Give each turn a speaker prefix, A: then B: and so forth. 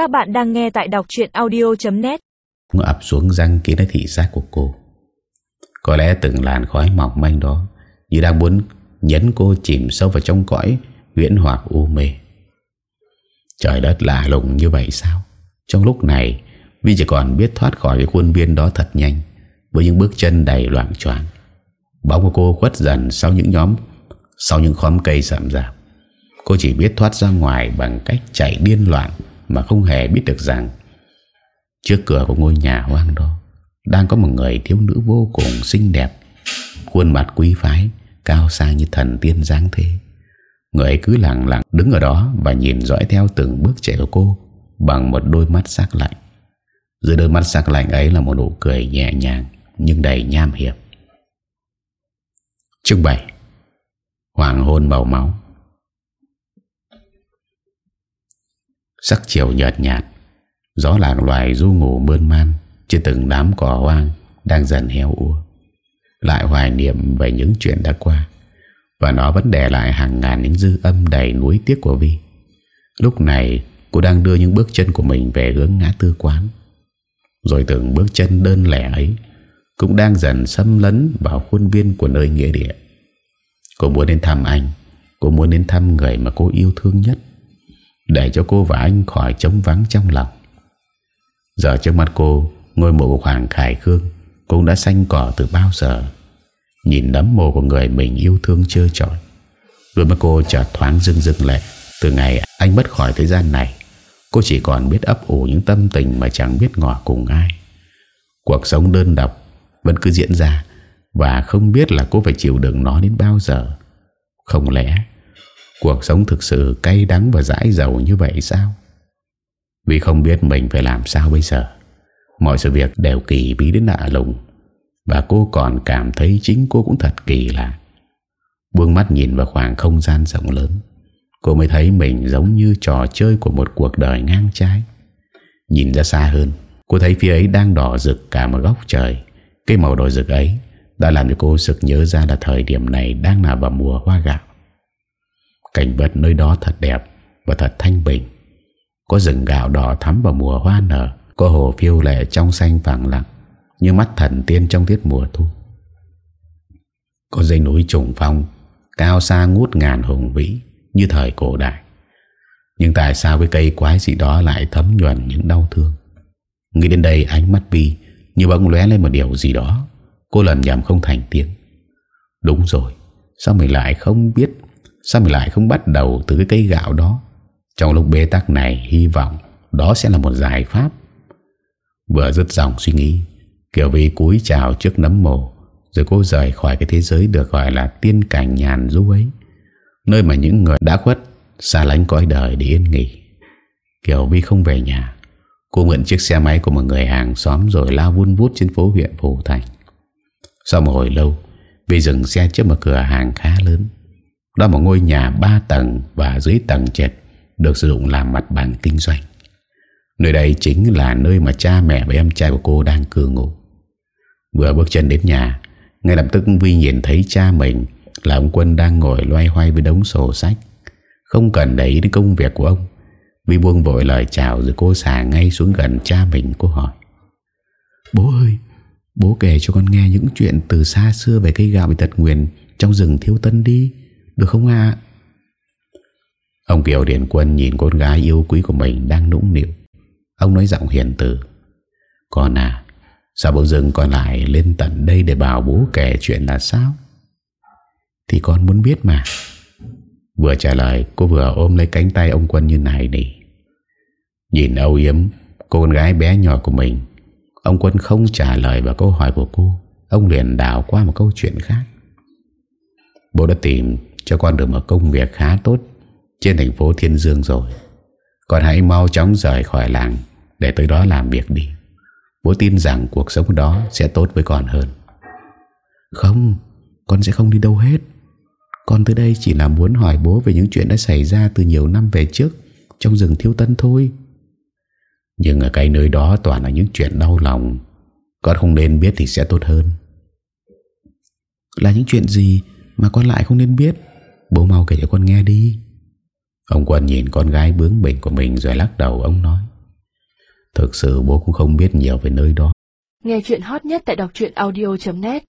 A: Các bạn đang nghe tại đọc chuyện audio.net
B: Nó ập xuống răng kín lấy thị giác của cô. Có lẽ từng làn khói mỏng manh đó Như đang muốn nhấn cô chìm sâu vào trong cõi Huyễn hoặc u mê. Trời đất lạ lùng như vậy sao? Trong lúc này, Vi chỉ còn biết thoát khỏi cái khuôn viên đó thật nhanh, Với những bước chân đầy loạn choạng. Bóng của cô khuất dần sau những nhóm, Sau những khóm cây sạm rạp. Cô chỉ biết thoát ra ngoài bằng cách chạy điên loạn. Mà không hề biết được rằng, Trước cửa của ngôi nhà hoang đó Đang có một người thiếu nữ vô cùng xinh đẹp, Khuôn mặt quý phái, Cao sang như thần tiên dáng thế. Người ấy cứ lặng lặng đứng ở đó Và nhìn dõi theo từng bước chạy của cô Bằng một đôi mắt sắc lạnh. Dưới đôi mắt sắc lạnh ấy là một nụ cười nhẹ nhàng Nhưng đầy nham hiểm. Chương 7 Hoàng hôn màu máu. Sắc chiều nhợt nhạt Gió lạc loài du ngủ mơn man Trên từng đám cỏ hoang Đang dần heo ua, Lại hoài niệm về những chuyện đã qua Và nó vẫn để lại hàng ngàn những dư âm đầy núi tiếc của Vi. Lúc này cô đang đưa những bước chân của mình về hướng ngã tư quán. Rồi từng bước chân đơn lẻ ấy Cũng đang dần xâm lấn vào khuôn viên của nơi nghĩa địa. Cô muốn đến thăm anh Cô muốn đến thăm người mà cô yêu thương nhất. Để cho cô và anh khỏi trống vắng trong lòng. Giờ trước mắt cô, Ngôi mộ của Hoàng Khải Khương Cũng đã xanh cỏ từ bao giờ. Nhìn nấm mồ của người mình yêu thương chưa trọi, Đôi mắt cô chợt thoáng rưng rưng lệ Từ ngày anh mất khỏi thế gian này, Cô chỉ còn biết ấp ủ những tâm tình Mà chẳng biết ngỏ cùng ai. Cuộc sống đơn độc Vẫn cứ diễn ra Và không biết là cô phải chịu đựng nó đến bao giờ. Không lẽ Cuộc sống thực sự cay đắng và dãi dầu như vậy sao? Vì không biết mình phải làm sao bây giờ. Mọi sự việc đều kỳ bí đến lạ lùng. Và cô còn cảm thấy chính cô cũng thật kỳ lạ. Buông mắt nhìn vào khoảng không gian rộng lớn. Cô mới thấy mình giống như trò chơi của một cuộc đời ngang trái. Nhìn ra xa hơn, Cô thấy phía ấy đang đỏ rực cả một góc trời. Cái màu đỏ rực ấy Đã làm cho cô sực nhớ ra là thời điểm này Đang là vào mùa hoa gạo. Cảnh vật nơi đó thật đẹp Và thật thanh bình. Có rừng gạo đỏ thắm vào mùa hoa nở, Có hồ phiêu lệ trong xanh vàng lặng, Như mắt thần tiên trong tiết mùa thu. Có dây núi trùng phong, Cao xa ngút ngàn hùng vĩ Như thời cổ đại. Nhưng tại sao với cây quái gì đó Lại thấm nhuần những đau thương? Nghĩ đến đây ánh mắt Vi Như bỗng lóe lên một điều gì đó, Cô lần nhầm không thành tiếng. Đúng rồi, Sao mình lại không biết Sao mình lại không bắt đầu từ cái cây gạo đó? Trong lúc bế tắc này, Hy vọng đó sẽ là một giải pháp. Vừa dứt dòng suy nghĩ, Kiều Vi cúi chào trước nấm mồ, Rồi cô rời khỏi cái thế giới Được gọi là tiên cảnh nhàn du ấy, Nơi mà những người đã khuất Xa lánh cõi đời để yên nghỉ. Kiều Vi không về nhà. Cô mượn chiếc xe máy của một người hàng xóm Rồi lao vun vút trên phố huyện Phủ Thành. Sau một hồi lâu, Vi dừng xe trước một cửa hàng khá lớn. Đó một ngôi nhà 3 tầng Và dưới tầng trệt Được sử dụng làm mặt bằng kinh doanh. Nơi đây chính là nơi mà cha mẹ và em trai của cô đang cư ngụ. Vừa bước chân đến nhà, Ngay lập tức Vi nhìn thấy cha mình Là ông Quân đang ngồi loay hoay với đống sổ sách. Không cần để ý đến công việc của ông, Vi buông vội lời chào Rồi cô xả ngay xuống gần cha mình, Cô hỏi. Bố ơi, Bố kể cho con nghe những chuyện từ xa xưa Về cây gạo bị tật nguyền Trong rừng thiếu tân đi. Được không ạ? Ông Kiều Điền Quân nhìn con gái yêu quý của mình Đang nũng nịu. Ông nói giọng hiền từ. Con à Sao bố dưng con lại lên tận đây Để bảo bố kể chuyện là sao? Thì con muốn biết mà. Vừa trả lời, Cô vừa ôm lấy cánh tay ông Quân như này đi Nhìn âu yếm, Cô con gái bé nhỏ của mình. Ông Quân không trả lời vào câu hỏi của cô. Ông liền đào qua một câu chuyện khác. Bố đã tìm cho con được một công việc khá tốt Trên thành phố Thiên Dương rồi. Con hãy mau chóng rời khỏi làng Để tới đó làm việc đi. Bố tin rằng cuộc sống đó sẽ tốt với con hơn. Không, Con sẽ không đi đâu hết. Con tới đây chỉ là muốn hỏi bố Về những chuyện đã xảy ra từ nhiều năm về trước Trong rừng Thiêu tân thôi. Nhưng ở cái nơi đó Toàn là những chuyện đau lòng. Con không nên biết thì sẽ tốt hơn. Là những chuyện gì Mà con lại không nên biết? Bố mau kể cho con nghe đi. Ông Quân nhìn con gái bướng bỉnh của mình Rồi lắc đầu, ông nói. Thực sự bố cũng không biết nhiều về nơi đó.
A: Nghe chuyện hot nhất tại đọc audio.net